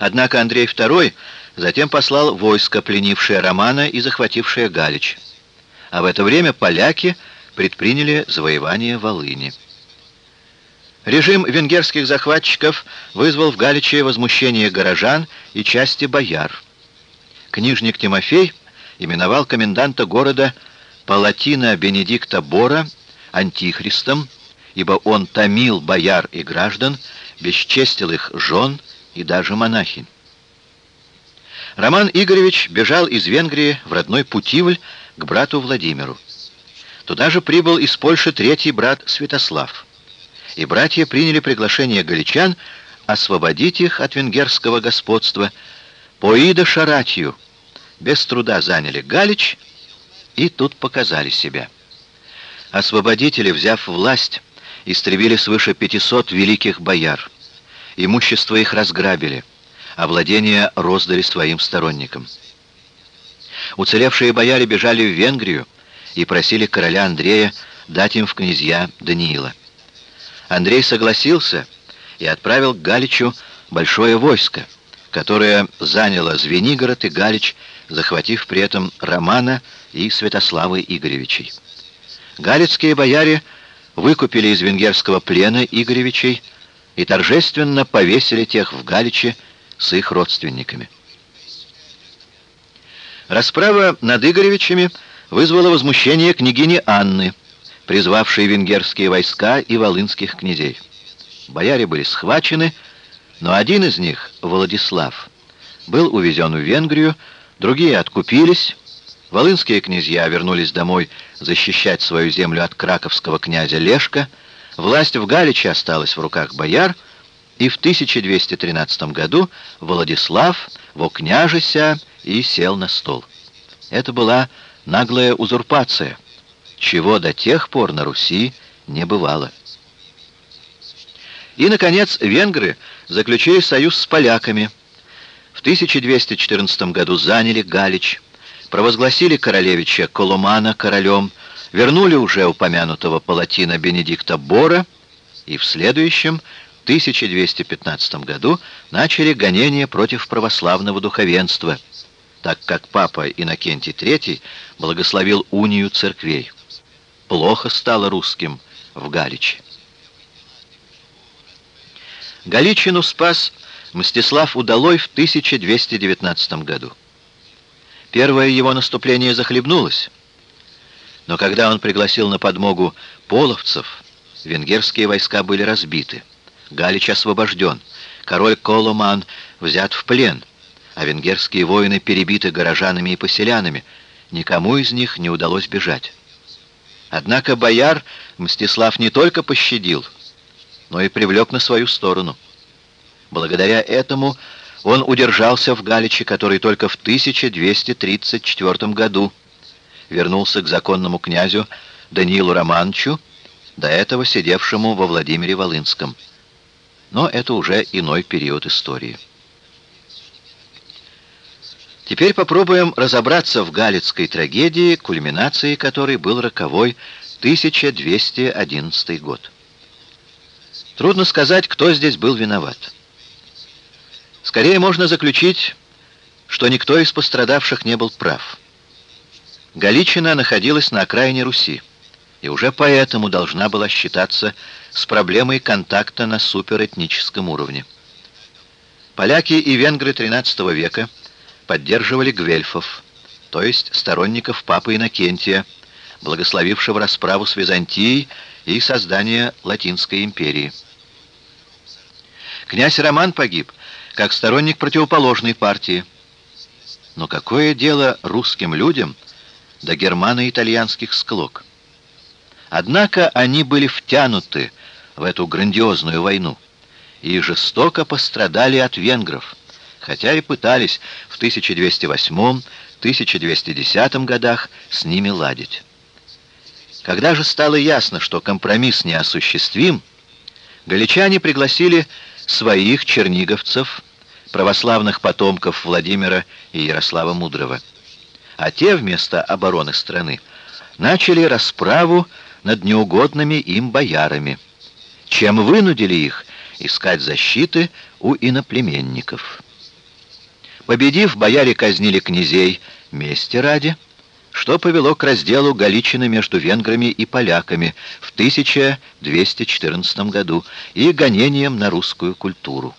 Однако Андрей II затем послал войско, пленившее Романа и захватившее Галич. А в это время поляки предприняли завоевание Волыни. Режим венгерских захватчиков вызвал в Галиче возмущение горожан и части бояр. Книжник Тимофей именовал коменданта города Палатина Бенедикта Бора антихристом, ибо он томил бояр и граждан, бесчестил их жен и даже монахинь. Роман Игоревич бежал из Венгрии в родной Путивль к брату Владимиру. Туда же прибыл из Польши третий брат Святослав. И братья приняли приглашение галичан освободить их от венгерского господства по Ида Шаратью. Без труда заняли Галич и тут показали себя. Освободители, взяв власть, истребили свыше 500 великих бояр. Имущество их разграбили, а владения роздали своим сторонникам. Уцелевшие бояре бежали в Венгрию и просили короля Андрея дать им в князья Даниила. Андрей согласился и отправил к Галичу большое войско, которое заняло Звенигород и Галич, захватив при этом Романа и Святослава Игоревичей. Галицкие бояре выкупили из венгерского плена Игоревичей и торжественно повесили тех в Галиче с их родственниками. Расправа над Игоревичами вызвала возмущение княгини Анны, призвавшей венгерские войска и волынских князей. Бояре были схвачены, но один из них, Владислав, был увезен в Венгрию, другие откупились, Волынские князья вернулись домой защищать свою землю от краковского князя Лешка, власть в Галиче осталась в руках бояр, и в 1213 году Владислав вокняжися и сел на стол. Это была наглая узурпация, чего до тех пор на Руси не бывало. И, наконец, венгры заключили союз с поляками. В 1214 году заняли Галич, провозгласили королевича Коломана королем, вернули уже упомянутого палатина Бенедикта Бора и в следующем, 1215 году, начали гонения против православного духовенства, так как папа Иннокентий III благословил унию церквей. Плохо стало русским в Галиче. Галичину спас Мстислав Удалой в 1219 году. Первое его наступление захлебнулось. Но когда он пригласил на подмогу половцев, венгерские войска были разбиты. Галич освобожден, король Коломан взят в плен, а венгерские воины перебиты горожанами и поселянами. Никому из них не удалось бежать. Однако бояр Мстислав не только пощадил, но и привлек на свою сторону. Благодаря этому он удержался в Галиче, который только в 1234 году вернулся к законному князю Даниилу Романовичу, до этого сидевшему во Владимире Волынском. Но это уже иной период истории. Теперь попробуем разобраться в галицкой трагедии, кульминацией которой был роковой 1211 год. Трудно сказать, кто здесь был виноват. Скорее можно заключить, что никто из пострадавших не был прав. Галичина находилась на окраине Руси, и уже поэтому должна была считаться с проблемой контакта на суперэтническом уровне. Поляки и венгры XIII века поддерживали гвельфов, то есть сторонников папы Иннокентия, благословившего расправу с Византией и создание Латинской империи. Князь Роман погиб как сторонник противоположной партии. Но какое дело русским людям до германо-итальянских склок? Однако они были втянуты в эту грандиозную войну и жестоко пострадали от венгров, хотя и пытались в 1208-1210 годах с ними ладить. Когда же стало ясно, что компромисс неосуществим, галичане пригласили своих черниговцев, православных потомков Владимира и Ярослава Мудрого. А те вместо обороны страны начали расправу над неугодными им боярами, чем вынудили их искать защиты у иноплеменников. Победив, бояре казнили князей мести ради, что повело к разделу Галичины между венграми и поляками в 1214 году и гонениям на русскую культуру.